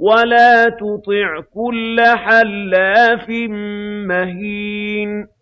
وَلَا تُطِعْ كُلَّ حَلَّافٍ مَّهِينٍ